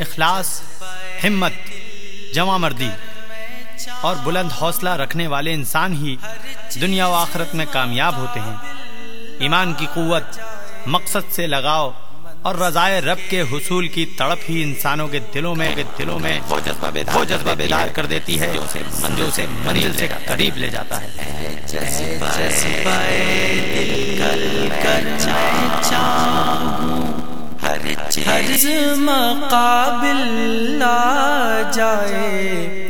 اخلاص ہمت جمع مردی اور بلند حوصلہ رکھنے والے انسان ہی دنیا و آخرت میں کامیاب ہوتے ہیں۔ ایمان کی قوت مقصد سے لگاؤ اور رضائے رب کے حصول کی تڑپ ہی انسانوں کے دلوں میں کے دلوں میں وہ جذبہ بیدار کر دیتی ہے۔ جو اسے منزل سے قریب لے جاتا ہے۔ ہر مقابل آ جائے۔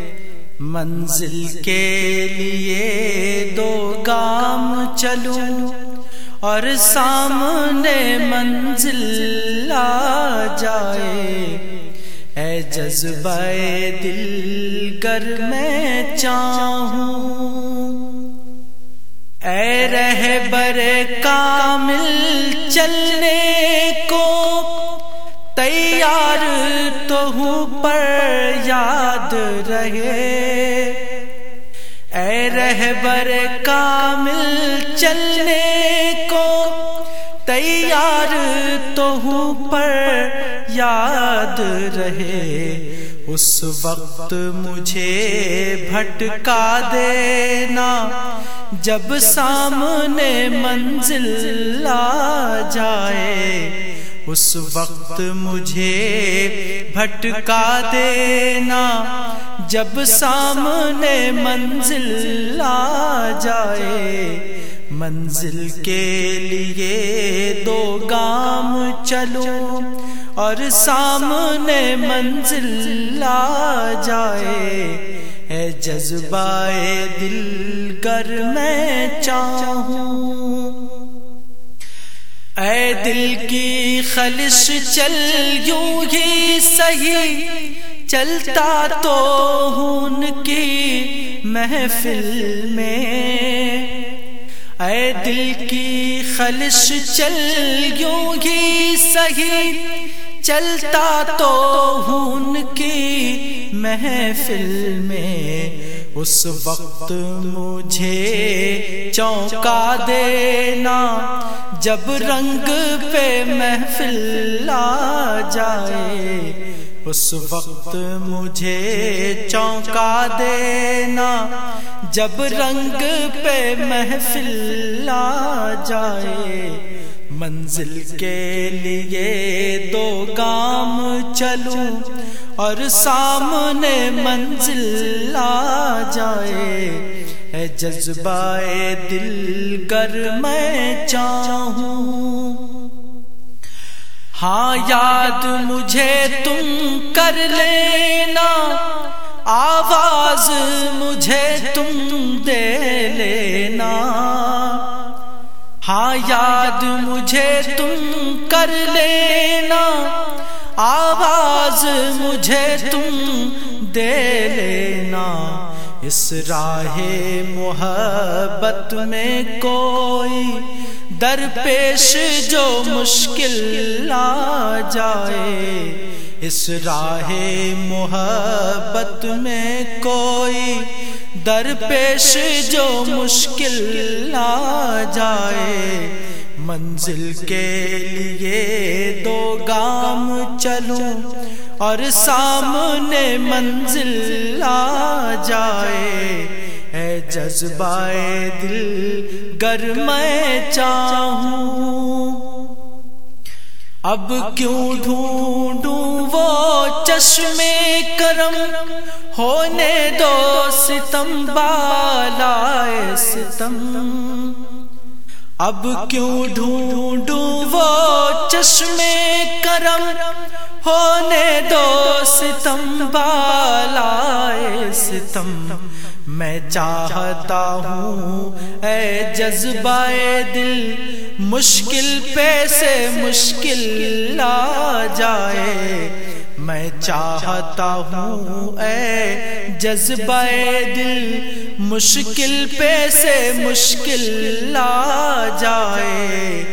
منزل کے لیے دو گام چلوں اور سامنے منزل آ جائے۔ اے جذبہ دل گر میں چاہوں۔ اے رہ بر کامل چلنے کو تیار تو ہوں پر یاد رہے۔ اے رہبر کامل چلنے کو تیار تو ہوں پر یاد رہے۔ اس وقت مجھے بھٹکا دینا، جب سامنے منزل آ جائے۔ اس وقت مجھے بھٹکا دینا جب سامنے منزل آ جائے۔ منزل کے لیے دو گام چلو اور سامنے منزل آ جائے۔ اے جذبہ دل گر میں چاہوں۔ دل کی خلش چل یوں ہی صحیح چلتا تو ہوں کی محفل میں۔ اے دل کی خلش چل یوں ہی صحیح چلتا تو ہوں کی محفل میں۔ اس وقت مجھے چونکا دینا جب رنگ پہ محفل آ جائے، اس وقت مجھے چونکا دینا۔ جب رنگ پہ محفل آ جائے، منزل کے لیے دو گام چلوں اور سامنے منزل آ جائے۔ اے جذبہ دل گر میں چاہوں۔ ہاں یاد مجھے تم کر لینا، آواز مجھے تم دے لینا۔ ہاں یاد مجھے تم کر لینا، آواز مجھے تم دے لینا۔ اس راہ محبت میں کوئی درپیش جو مشکل آ جائے۔ اس راہ محبت میں کوئی درپیش جو مشکل آ جائے۔ منزل کے لیے دو گام چلوں اور سامنے منزل آ جائے۔ اے جذبہ دل گر میں چاہوں۔ اب کیوں ڈھونڈوں وہ چشمے کرم؟ ہونے دو ستم بالائے ستم۔ اب کیوں ڈھونڈوں وہ چشمے کرم؟ ہونے دو ستم بالائے ستم میں چاہتا ہوں۔ اے جذبہ دل، مشکل پہ سے مشکل آ جائے۔ میں چاہتا ہوں۔ اے جذبہ دل، مشکل پہ سے مشکل آ جائے۔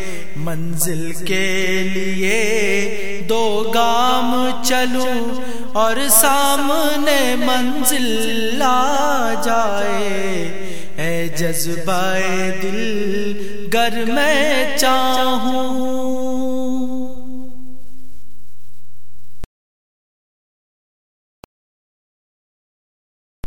منزل کے لیے دو گام چلوں اور سامنے منزل آ جائے۔ اے جذبہ دل، گر میں چاہوں۔